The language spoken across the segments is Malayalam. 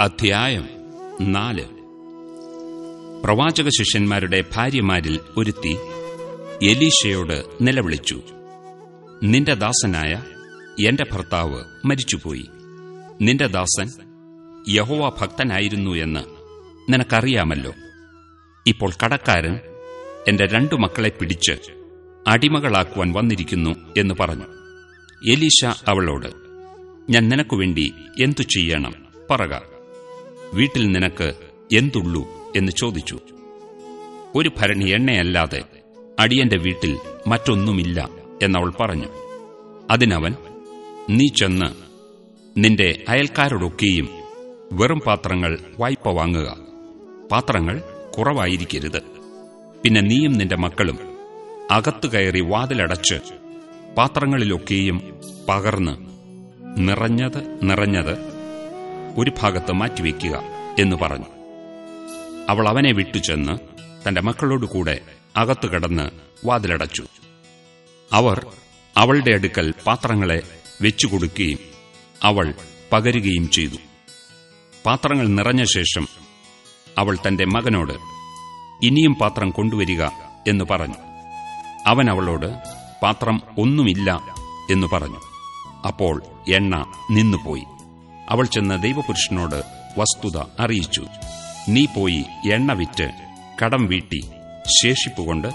അധ്യായം നാല്. പ്രവാചക ശിഷ്യന്മാരുടെ ഭാര്യമാരിൽ ഒരുത്തി എലീശയോട് നിലവിളിച്ചു. നിന്റെ ദാസനായ എന്റെ ഭർത്താവ് മരിച്ചുപോയി. നിന്റെ ദാസൻ യഹോവ ഭക്തനായിരുന്നു എന്ന് നിനക്കറിയാമല്ലോ. ഇപ്പോൾ കടക്കാരൻ എന്റെ രണ്ടു മക്കളെ പിടിച്ച് അടിമകളാക്കുവാൻ വന്നിരിക്കുന്നു എന്ന് പറഞ്ഞു. എലീശ അവളോട് ഞാൻ നിനക്കുവേണ്ടി എന്തു ചെയ്യണം? പറക. വീട്ടിൽ നിനക്ക് എന്തുള്ളൂ എന്ന് ചോദിച്ചു. ഒരു ഭരണി എണ്ണയല്ലാതെ അടിയന്റെ വീട്ടിൽ മറ്റൊന്നുമില്ല എന്നവൾ പറഞ്ഞു. അതിനവൻ നീ ചെന്ന് നിന്റെ അയൽക്കാരോടൊക്കെയും വെറും പാത്രങ്ങൾ വായ്പ വാങ്ങുക. പാത്രങ്ങൾ കുറവായിരിക്കരുത്. പിന്നെ നീയും നിന്റെ മക്കളും അകത്തു കയറി വാതിലടച്ച് പാത്രങ്ങളിലൊക്കെയും പകർന്ന് നിറഞ്ഞത് നിറഞ്ഞത് ഒരു ഭാഗത്ത് മാറ്റിവെക്കുക എന്ന് പറഞ്ഞു. അവൾ അവനെ വിട്ടുചെന്ന് തന്റെ മക്കളോടുകൂടെ അകത്തു കടന്ന് വാതിലടച്ചു. അവർ അവളുടെ അടുക്കൽ പാത്രങ്ങളെ വെച്ചുകൊടുക്കുകയും അവൾ പകരുകയും ചെയ്തു. പാത്രങ്ങൾ നിറഞ്ഞ ശേഷം അവൾ തന്റെ മകനോട് ഇനിയും പാത്രം കൊണ്ടുവരിക എന്ന് പറഞ്ഞു. അവൻ അവളോട് പാത്രം ഒന്നുമില്ല എന്ന് പറഞ്ഞു. അപ്പോൾ എണ്ണ നിന്നുപോയി. അവൾ ചെന്ന് ദൈവപുരുഷനോട് വസ്തുത അറിയിച്ചു. നീ പോയി എണ്ണ വിറ്റ് കടം വീട്ടി ശേഷിപ്പുകൊണ്ട്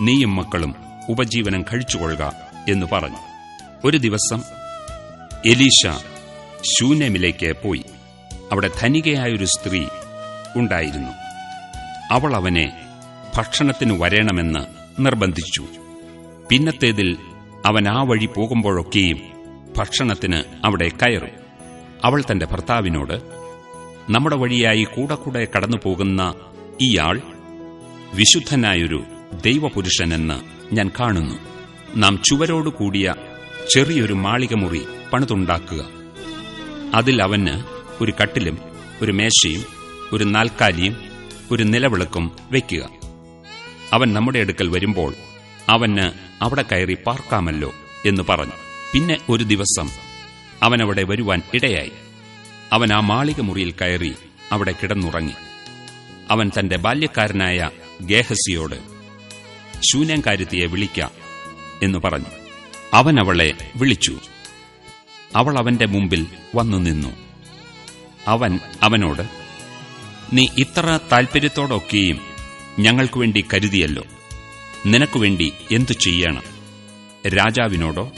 നീയും മക്കളും ഉപജീവനം കഴിച്ചുകൊള്ളുക എന്ന് പറഞ്ഞു. ഒരു ദിവസം എലീഷ ശൂന്യമിലേക്ക് പോയി. അവിടെ ധനികയായൊരു സ്ത്രീ ഉണ്ടായിരുന്നു. അവൾ അവനെ ഭക്ഷണത്തിന് വരേണമെന്ന് നിർബന്ധിച്ചു. പിന്നത്തേതിൽ അവൻ ആ വഴി പോകുമ്പോഴൊക്കെയും ഭക്ഷണത്തിന് അവിടെ കയറും. അവൾ തന്റെ ഭർത്താവിനോട് നമ്മുടെ വഴിയായി കൂടെ കൂടെ കടന്നു പോകുന്ന ഇയാൾ വിശുദ്ധനായൊരു ദൈവപുരുഷനെന്ന് ഞാൻ കാണുന്നു. നാം ചുവരോടു കൂടിയ ചെറിയൊരു മാളികമുറി പണിതുണ്ടാക്കുക. അതിൽ അവന് ഒരു കട്ടിലും ഒരു മേശയും ഒരു നാൽക്കാലിയും ഒരു നിലവിളക്കും വയ്ക്കുക. അവൻ നമ്മുടെ അടുക്കൽ വരുമ്പോൾ അവന് അവിടെ കയറി പാർക്കാമല്ലോ എന്ന് പറഞ്ഞു. പിന്നെ ഒരു ദിവസം അവനവിടെ വരുവാൻ ഇടയായി. അവൻ ആ മാളിക മുറിയിൽ കയറി അവിടെ കിടന്നുറങ്ങി. അവൻ തന്റെ ബാല്യക്കാരനായ ഗേഹസിയോട് ശൂന്യംകാരുത്തിയെ വിളിക്ക എന്ന് പറഞ്ഞു. അവൻ അവളെ വിളിച്ചു. അവൾ അവന്റെ മുമ്പിൽ വന്നു നിന്നു. അവൻ അവനോട് നീ ഇത്ര താൽപ്പര്യത്തോടൊക്കെയും ഞങ്ങൾക്കു വേണ്ടി കരുതിയല്ലോ. നിനക്കുവേണ്ടി എന്തു ചെയ്യണം? രാജാവിനോടോ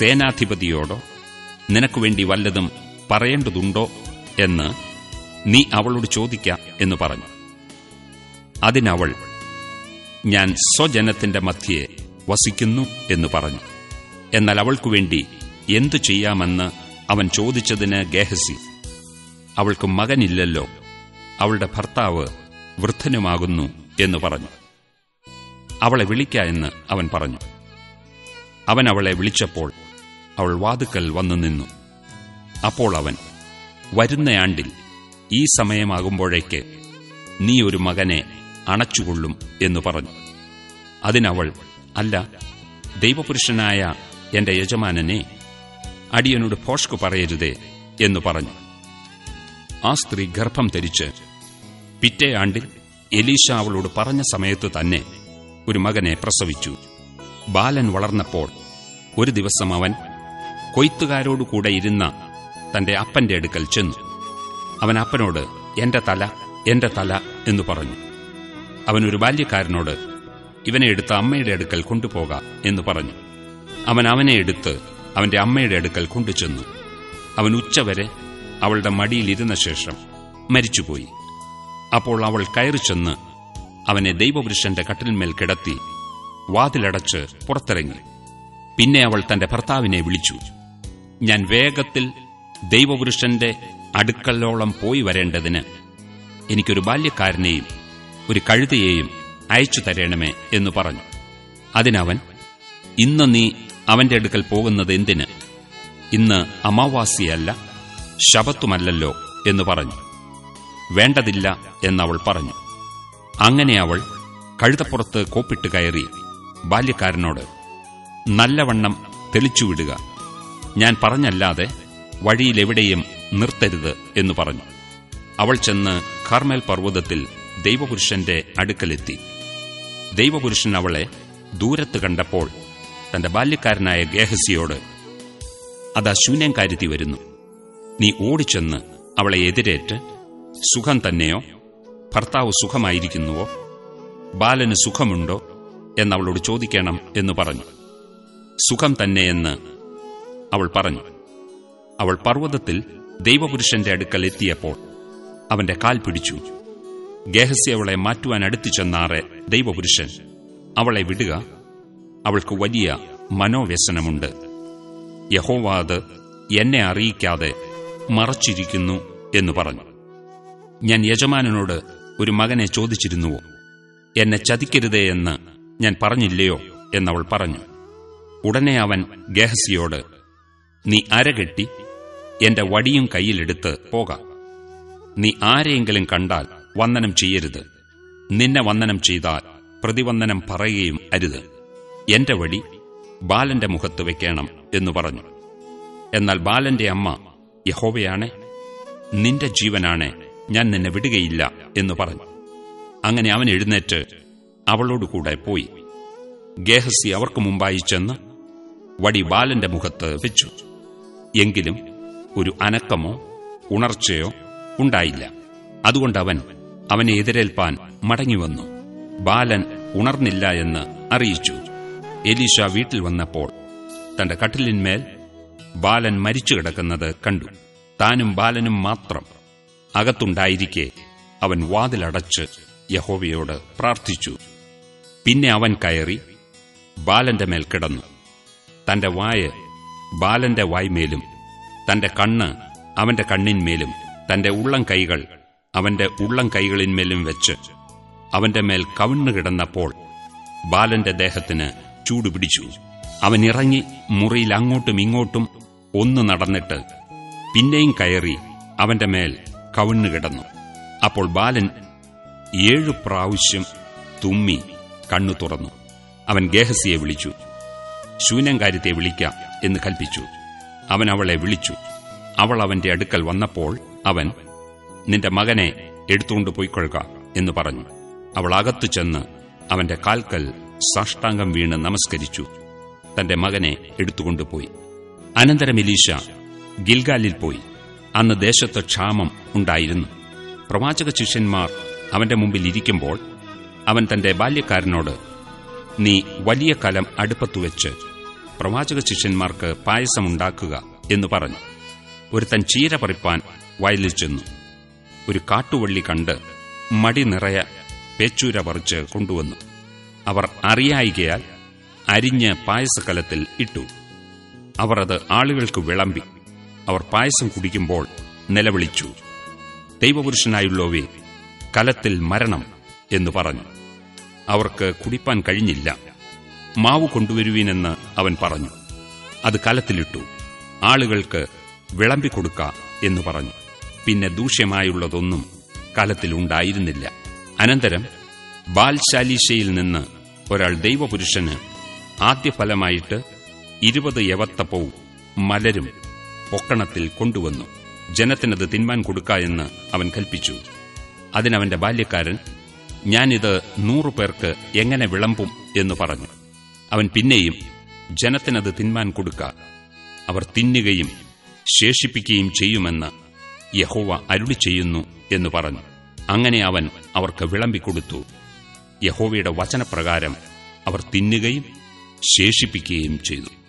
സേനാധിപതിയോടോ നിനക്കുവേണ്ടി വല്ലതും പറയേണ്ടതുണ്ടോ എന്ന് നീ അവളോട് ചോദിക്ക എന്ന് പറഞ്ഞു. അതിനവൾ ഞാൻ സ്വജനത്തിന്റെ മധ്യയെ വസിക്കുന്നു എന്ന് പറഞ്ഞു. എന്നാൽ അവൾക്കുവേണ്ടി എന്തു ചെയ്യാമെന്ന് അവൻ ചോദിച്ചതിന് ഗേഹസി അവൾക്ക് മകനില്ലല്ലോ അവളുടെ ഭർത്താവ് വൃദ്ധനുമാകുന്നു എന്ന് പറഞ്ഞു. അവളെ വിളിക്ക എന്ന് അവൻ പറഞ്ഞു. അവൻ അവളെ വിളിച്ചപ്പോൾ അവൾ വാതുക്കൽ വന്നു നിന്നു. അപ്പോൾ അവൻ വരുന്ന ആണ്ടിൽ ഈ സമയമാകുമ്പോഴേക്ക് നീ ഒരു മകനെ അണച്ചുകൊള്ളും എന്ന് പറഞ്ഞു. അതിനവൾ അല്ല ദൈവപുരുഷനായ എന്റെ യജമാനനെ അടിയനോട് ഭോഷ്കു പറയരുതേ എന്ന് പറഞ്ഞു. ആ സ്ത്രീ ഗർഭം ധരിച്ച് പിറ്റേ ആണ്ടിൽ എലീഷ അവളോട് പറഞ്ഞ സമയത്ത് തന്നെ ഒരു മകനെ പ്രസവിച്ചു. ബാലൻ വളർന്നപ്പോൾ ഒരു ദിവസം അവൻ കൊയ്ത്തുകാരോടുകൂടെ ഇരുന്ന തന്റെ അപ്പന്റെ അടുക്കൽ ചെന്നു. അവൻ അപ്പനോട് എന്റെ തല എന്റെ തല എന്ന് പറഞ്ഞു. അവൻ ഒരു ബാല്യക്കാരനോട് ഇവനെ എടുത്ത് അമ്മയുടെ അടുക്കൽ കൊണ്ടുപോക എന്ന് പറഞ്ഞു. അവൻ അവനെ എടുത്ത് അവന്റെ അമ്മയുടെ അടുക്കൽ കൊണ്ടുചെന്നു. അവൻ ഉച്ചവരെ അവളുടെ മടിയിലിരുന്ന ശേഷം മരിച്ചുപോയി. അപ്പോൾ അവൾ കയറി ചെന്ന് അവനെ ദൈവപുരുഷന്റെ കട്ടിലിന്മേൽ കിടത്തി വാതിലടച്ച് പുറത്തിറങ്ങി. പിന്നെ അവൾ തന്റെ ഭർത്താവിനെ വിളിച്ചു. ഞാൻ വേഗത്തിൽ ദൈവപുരുഷന്റെ അടുക്കലോളം പോയി വരേണ്ടതിന് എനിക്കൊരു ബാല്യക്കാരനെയും ഒരു കഴുതയെയും അയച്ചു തരണമേ എന്ന് പറഞ്ഞു. അതിനവൻ ഇന്ന് നീ അവന്റെ അടുക്കൽ പോകുന്നത് എന്തിന്? ഇന്ന് അമാവാസിയല്ല ശപത്തുമല്ലല്ലോ എന്ന് പറഞ്ഞു. വേണ്ടതില്ല എന്നവൾ പറഞ്ഞു. അങ്ങനെ അവൾ കഴുതപ്പുറത്ത് കോപ്പിട്ട് കയറി ബാല്യക്കാരനോട് നല്ലവണ്ണം തെളിച്ചുവിടുക. ഞാൻ പറഞ്ഞല്ലാതെ വഴിയിലെവിടെയും നിർത്തരുത് എന്ന് പറഞ്ഞു. അവൾ ചെന്ന് കാർമേൽ പർവതത്തിൽ ദൈവപുരുഷന്റെ അടുക്കലെത്തി. ദൈവപുരുഷൻ അവളെ ദൂരത്ത് കണ്ടപ്പോൾ തന്റെ ബാല്യക്കാരനായ ഗേഹസിയോട് അതാ ശൂന്യംകാരുത്തി വരുന്നു. നീ ഓടിച്ചെന്ന് അവളെ എതിരേറ്റ് സുഖം തന്നെയോ? ഭർത്താവ് സുഖമായിരിക്കുന്നുവോ? ബാലന് സുഖമുണ്ടോ? എന്നവളോട് ചോദിക്കണം എന്ന് പറഞ്ഞു. സുഖം തന്നെയെന്ന് അവൾ പറഞ്ഞു അവൾ പർവതത്തിൽ ദൈവപുരുഷന്റെ അടുക്കൽ എത്തിയപ്പോൾ അവന്റെ കാൽ പിടിച്ചു. ഗേഹസി അവളെ മാറ്റുവാൻ അടുത്തു ചെന്നാറെ ദൈവപുരുഷൻ അവളെ വിടുക. അവൾക്ക് വലിയ മനോവ്യസനമുണ്ട്. യഹോവാദ് എന്നെ അറിയിക്കാതെ മറച്ചിരിക്കുന്നു എന്ന് പറഞ്ഞു. ഞാൻ യജമാനനോട് ഒരു മകനെ ചോദിച്ചിരുന്നുവോ? എന്നെ ചതിക്കരുതേ എന്ന് ഞാൻ പറഞ്ഞില്ലയോ? എന്നവൾ പറഞ്ഞു. ഉടനെ അവൻ ഗേഹസിയോട് നീ അരകെട്ടി എന്റെ വടിയും കയ്യിലെടുത്ത് പോകാം. നീ ആരെയെങ്കിലും കണ്ടാൽ വന്ദനം ചെയ്യരുത്. നിന്നെ വന്ദനം ചെയ്താൽ പ്രതിവന്ദനം പറയുകയും അരുത്. എന്റെ വടി ബാലന്റെ മുഖത്ത് വെക്കണം എന്നു പറഞ്ഞു. എന്നാൽ ബാലന്റെ അമ്മ യഹോവയാണെ നിന്റെ ജീവനാണെ ഞാൻ നിന്നെ വിടുകയില്ല എന്ന് പറഞ്ഞു. അങ്ങനെ അവൻ എഴുന്നേറ്റ് അവളോടുകൂടെ പോയി. ഗേഹസി അവർക്ക് മുമ്പായി ചെന്ന് വടി ബാലന്റെ മുഖത്ത് വെച്ചു. എങ്കിലും ഒരു അനക്കമോ ഉണർച്ചയോ ഉണ്ടായില്ല. അതുകൊണ്ട് അവൻ അവനെ എതിരേൽപ്പാൻ മടങ്ങിവന്നു. ബാലൻ ഉണർന്നില്ല എന്ന് അറിയിച്ചു. എലീഷ വീട്ടിൽ വന്നപ്പോൾ തന്റെ കട്ടിലിന്മേൽ ബാലൻ മരിച്ചു കിടക്കുന്നത് കണ്ടു. താനും ബാലനും മാത്രം അകത്തുണ്ടായിരിക്കെ അവൻ വാതിലടച്ച് യഹോവയോട് പ്രാർത്ഥിച്ചു. പിന്നെ അവൻ കയറി ബാലന്റെ മേൽ കിടന്നു. തന്റെ വായ ബാലന്റെ വായ്മേലും തന്റെ കണ്ണ് അവന്റെ കണ്ണിന്മേലും തന്റെ ഉള്ളം കൈകൾ അവന്റെ ഉള്ളം കൈകളിന്മേലും വെച്ച് അവന്റെ മേൽ കവിണ്ണു കിടന്നപ്പോൾ ബാലന്റെ ദേഹത്തിന് ചൂടുപിടിച്ചു അവൻ ഇറങ്ങി മുറിയിൽ അങ്ങോട്ടും ഇങ്ങോട്ടും ഒന്ന് നടന്നിട്ട് പിന്നെയും കയറി അവന്റെ മേൽ കവിണ്ണു കിടന്നു. അപ്പോൾ ബാലൻ ഏഴു പ്രാവശ്യം തുമ്മി കണ്ണു തുറന്നു. അവൻ ഗേഹസിയെ വിളിച്ചു. ശൂന്യംകാര്യത്തെ വിളിക്കാം എന്ന് കൽപ്പിച്ചു. അവൻ അവളെ വിളിച്ചു. അവൾ അവന്റെ അടുക്കൽ വന്നപ്പോൾ അവൻ നിന്റെ മകനെ എടുത്തുകൊണ്ട് പോയിക്കൊള്ളുക എന്ന് പറഞ്ഞു. അവൾ അകത്തു ചെന്ന് അവന്റെ കാൽക്കൽ സാഷ്ടാംഗം വീണ് നമസ്കരിച്ചു. തന്റെ മകനെ എടുത്തുകൊണ്ടുപോയി അനന്തരം എലീശ ഗിൽഗാലിൽ പോയി. അന്ന് ദേശത്ത് ക്ഷാമം ഉണ്ടായിരുന്നു. പ്രവാചക ശിഷ്യന്മാർ അവന്റെ മുമ്പിൽ ഇരിക്കുമ്പോൾ അവൻ തന്റെ ബാല്യക്കാരനോട് നീ വലിയ കലം അടുപ്പത്തുവെച്ച് പ്രവാചക ശിഷ്യന്മാർക്ക് പായസമുണ്ടാക്കുക എന്ന് പറഞ്ഞു. ഒരുത്തൻ ചീര പറിപ്പാൻ വയലിൽ ചെന്നു. ഒരു കാട്ടുവള്ളി കണ്ട് മടി നിറയ പേച്ചൂര പറിച്ച് കൊണ്ടുവന്നു. അവർ അറിയായികയാൽ അരിഞ്ഞ് പായസക്കലത്തിൽ ഇട്ടു. അവർ അത് ആളുകൾക്ക് വിളമ്പി. അവർ പായസം കുടിക്കുമ്പോൾ നിലവിളിച്ചു. ദൈവപുരുഷനായുള്ളവേ കലത്തിൽ മരണം എന്ന് പറഞ്ഞു. അവർക്ക് കുടിപ്പാൻ കഴിഞ്ഞില്ല. മാവ് കൊണ്ടുവരുവീനെന്ന് അവൻ പറഞ്ഞു. അത് കലത്തിലിട്ടു. ആളുകൾക്ക് വിളമ്പിക്കൊടുക്ക എന്ന് പറഞ്ഞു. പിന്നെ ദൂഷ്യമായുള്ളതൊന്നും കലത്തിലുണ്ടായിരുന്നില്ല. അനന്തരം ബാൽശാലീശയിൽ നിന്ന് ഒരാൾ ദൈവപുരുഷന് ആദ്യഫലമായിട്ട് ഇരുപത് യവത്തപ്പവും മലരും പൊക്കണത്തിൽ കൊണ്ടുവന്നു. ജനത്തിനത് തിന്മാൻ കൊടുക്ക എന്ന് അവൻ കൽപ്പിച്ചു. അതിനവന്റെ ബാല്യക്കാരൻ ഞാനിത് നൂറു പേർക്ക് എങ്ങനെ വിളമ്പും? എന്ന് പറഞ്ഞു. അവൻ പിന്നെയും ജനത്തിനത് തിന്മാൻ കൊടുക്ക. അവർ തിന്നുകയും ശേഷിപ്പിക്കുകയും ചെയ്യുമെന്ന് യഹോവ അരുളി ചെയ്യുന്നു എന്ന് പറഞ്ഞു. അങ്ങനെ അവൻ അവർക്ക് വിളമ്പിക്കൊടുത്തു യഹോവയുടെ വചനപ്രകാരം അവർ തിന്നുകയും ശേഷിപ്പിക്കുകയും ചെയ്തു.